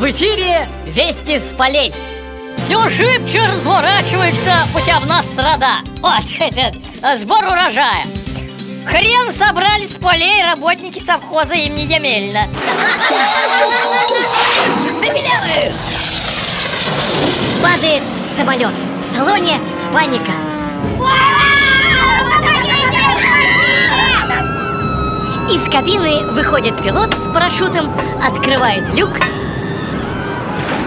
полезьте с полей Все шибче разворачивается у себя в нас страда Вот этот сбор урожая. Хрен собрали с полей работники совхоза имени Емельна. Забелявых! Падает самолет В салоне паника. Из кабины выходит пилот с парашютом Открывает люк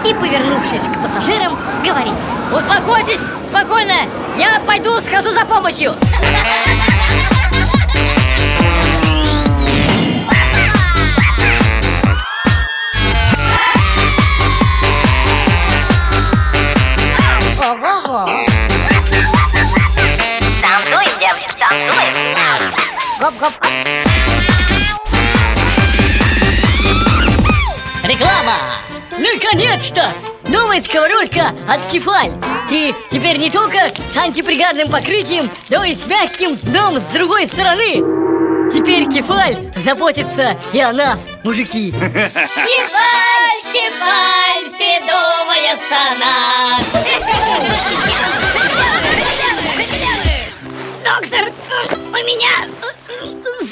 И, повернувшись к пассажирам, говорит. Успокойтесь, спокойно Я пойду схожу за помощью Ого-го! Танцуем, девочек, танцуем. Гоп-гоп Наконец-то! Новая сковородка от Тефаль. Ты теперь не только с антипригарным покрытием, но и с мягким дном с другой стороны. Теперь Кефаль заботится и о нас, мужики. Кефаль, Кефаль, ты думаешь о нас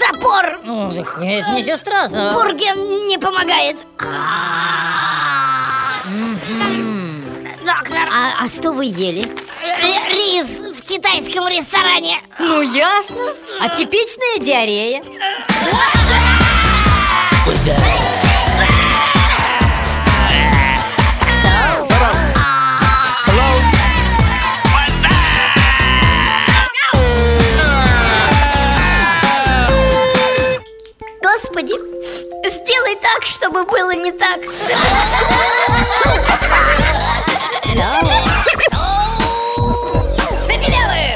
запор! Ну, это ничего страшного. Бурген не помогает. Доктор, А, а что вы ели? ри- рис в китайском ресторане. Ну, ясно. А типичная диарея? Господи, Сделай так, чтобы было не так. Забелевы!